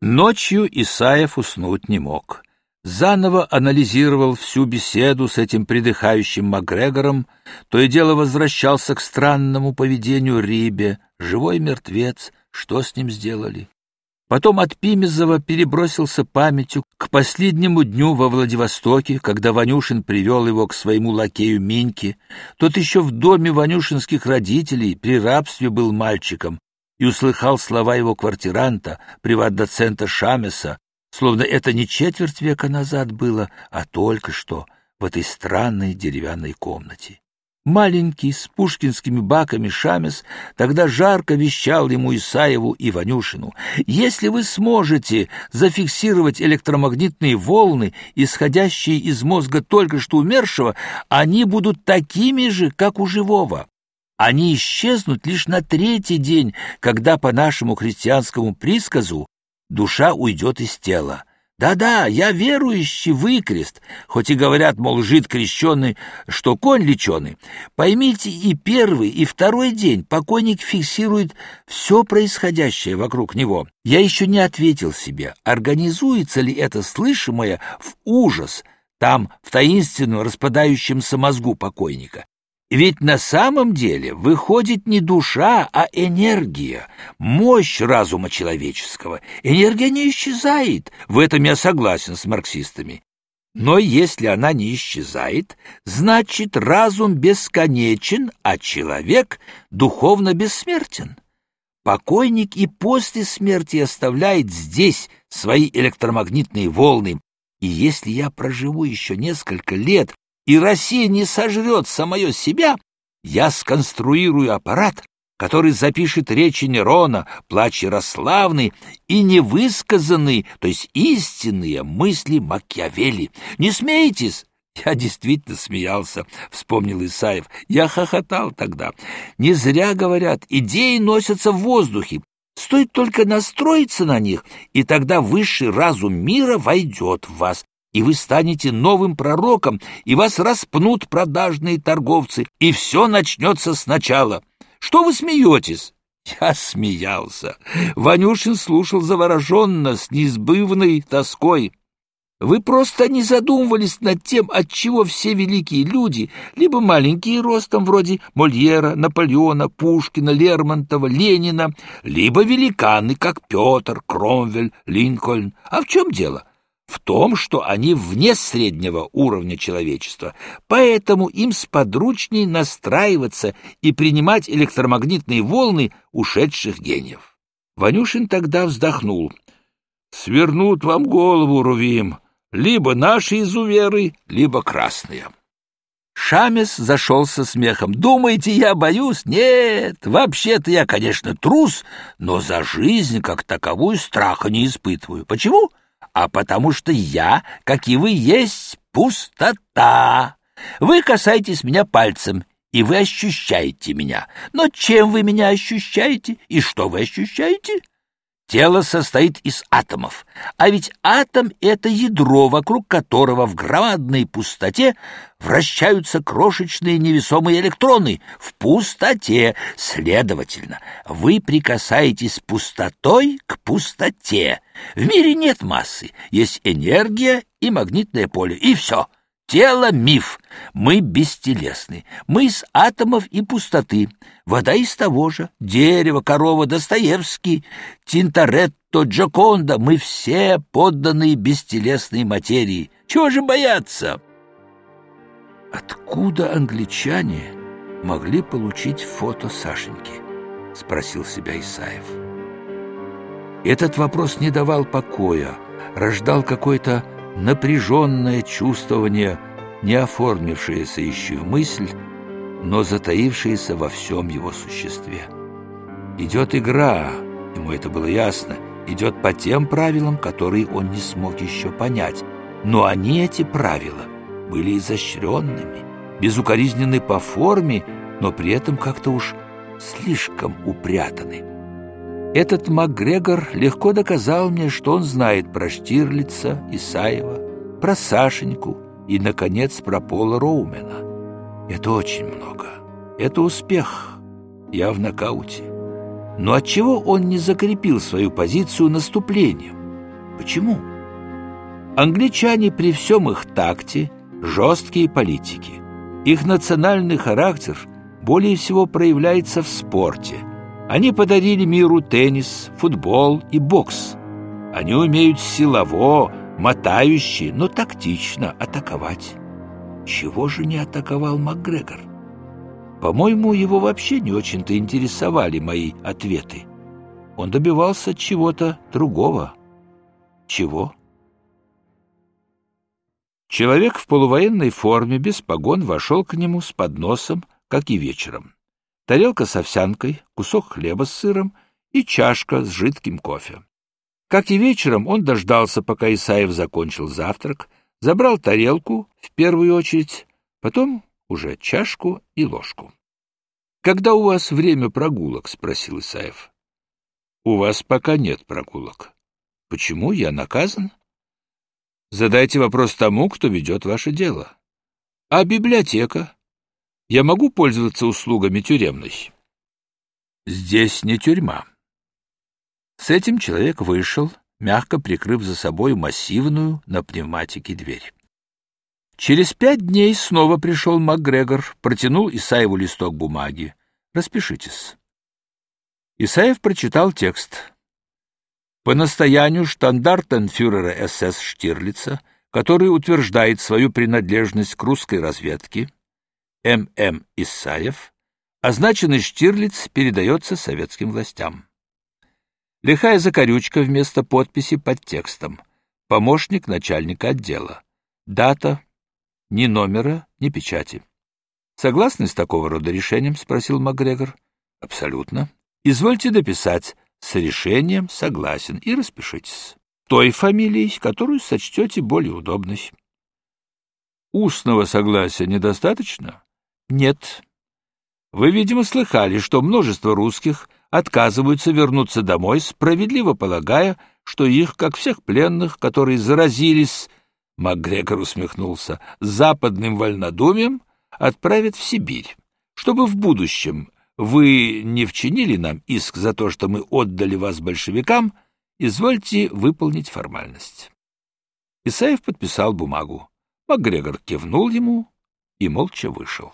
Ночью Исаев уснуть не мог. Заново анализировал всю беседу с этим придыхающим Макгрегором, то и дело возвращался к странному поведению Рибе, живой мертвец, что с ним сделали. Потом от Пимезова перебросился памятью к последнему дню во Владивостоке, когда Ванюшин привел его к своему лакею Миньке. Тот еще в доме ванюшинских родителей при рабстве был мальчиком, и услыхал слова его квартиранта, приват-доцента Шамеса, словно это не четверть века назад было, а только что в этой странной деревянной комнате. Маленький, с пушкинскими баками Шамес тогда жарко вещал ему Исаеву и Ванюшину. «Если вы сможете зафиксировать электромагнитные волны, исходящие из мозга только что умершего, они будут такими же, как у живого. Они исчезнут лишь на третий день, когда, по нашему христианскому присказу, душа уйдет из тела. Да-да, я верующий выкрест, хоть и говорят, мол, жид крещеный, что конь леченый. Поймите, и первый, и второй день покойник фиксирует все происходящее вокруг него. Я еще не ответил себе, организуется ли это слышимое в ужас, там, в таинственном распадающемся мозгу покойника, ведь на самом деле выходит не душа, а энергия, мощь разума человеческого. Энергия не исчезает, в этом я согласен с марксистами. Но если она не исчезает, значит разум бесконечен, а человек духовно бессмертен. Покойник и после смерти оставляет здесь свои электромагнитные волны, и если я проживу еще несколько лет и Россия не сожрет самое себя, я сконструирую аппарат, который запишет речи Нерона, плач Ярославны и невысказанные, то есть истинные мысли Макиавелли. Не смейтесь! Я действительно смеялся, вспомнил Исаев. Я хохотал тогда. Не зря говорят, идеи носятся в воздухе. Стоит только настроиться на них, и тогда высший разум мира войдет в вас, и вы станете новым пророком, и вас распнут продажные торговцы, и все начнется сначала. Что вы смеетесь?» Я смеялся. Ванюшин слушал завороженно, с неизбывной тоской. Вы просто не задумывались над тем, от чего все великие люди, либо маленькие ростом, вроде Мольера, Наполеона, Пушкина, Лермонтова, Ленина, либо великаны, как Петр, Кромвель, Линкольн. А в чем дело? В том, что они вне среднего уровня человечества, поэтому им сподручней настраиваться и принимать электромагнитные волны ушедших гениев. Ванюшин тогда вздохнул. «Свернут вам голову, Рувим, либо наши изуверы, либо красные». Шамес зашелся смехом. «Думаете, я боюсь? Нет, вообще-то я, конечно, трус, но за жизнь как таковую страха не испытываю. Почему?» А потому что я, как и вы, есть пустота. Вы касаетесь меня пальцем, и вы ощущаете меня. Но чем вы меня ощущаете и что вы ощущаете? Тело состоит из атомов, а ведь атом — это ядро, вокруг которого в громадной пустоте вращаются крошечные невесомые электроны. В пустоте, следовательно, вы прикасаетесь пустотой к пустоте. В мире нет массы, есть энергия и магнитное поле, и все — Тело — миф. Мы бестелесны. Мы из атомов и пустоты. Вода из того же. Дерево, корова, Достоевский, Тинторетто, Джоконда. Мы все подданные бестелесной материи. Чего же бояться? Откуда англичане могли получить фото Сашеньки? Спросил себя Исаев. Этот вопрос не давал покоя, рождал какой-то напряженное чувствование, не оформившееся еще мысль, но затаившееся во всем его существе. Идет игра, ему это было ясно, идет по тем правилам, которые он не смог еще понять, но они, эти правила, были изощренными, безукоризненны по форме, но при этом как-то уж слишком упрятаны. Этот МакГрегор легко доказал мне, что он знает про Штирлица, Исаева, про Сашеньку и, наконец, про Пола Роумена. Это очень много. Это успех. Я в нокауте. Но отчего он не закрепил свою позицию наступлением? Почему? Англичане при всем их такте жесткие политики. Их национальный характер более всего проявляется в спорте. Они подарили миру теннис, футбол и бокс. Они умеют силово, мотающие, но тактично атаковать. Чего же не атаковал МакГрегор? По-моему, его вообще не очень-то интересовали мои ответы. Он добивался чего-то другого. Чего? Человек в полувоенной форме, без погон, вошел к нему с подносом, как и вечером. Тарелка с овсянкой, кусок хлеба с сыром и чашка с жидким кофе. Как и вечером, он дождался, пока Исаев закончил завтрак, забрал тарелку в первую очередь, потом уже чашку и ложку. — Когда у вас время прогулок? — спросил Исаев. — У вас пока нет прогулок. — Почему я наказан? Задайте вопрос тому, кто ведет ваше дело. А библиотека? Я могу пользоваться услугами тюремной? Здесь не тюрьма. С этим человек вышел, мягко прикрыв за собой массивную на пневматике дверь. Через пять дней снова пришел МакГрегор, протянул Исаеву листок бумаги. «Распишитесь». Исаев прочитал текст по настоянию штандартенфюрера СС Штирлица, который утверждает свою принадлежность к русской разведке, М.М. Исаев, означенный Штирлиц передается советским властям. Лихая закорючка вместо подписи под текстом. Помощник начальника отдела. Дата. Ни номера, ни печати. Согласны с такого рода решением? спросил Макгрегор. Абсолютно. Извольте дописать с решением согласен и распишитесь. Той фамилией, которую сочтете более удобной. Устного согласия недостаточно? Нет. Вы, видимо, слыхали, что множество русских отказываются вернуться домой, справедливо полагая, что их, как всех пленных, которые заразились, МакГрегор усмехнулся, западным вольнодумием, отправят в Сибирь, чтобы в будущем вы не вчинили нам иск за то, что мы отдали вас большевикам, извольте выполнить формальность. Исаев подписал бумагу. Макгрегор кивнул ему и молча вышел.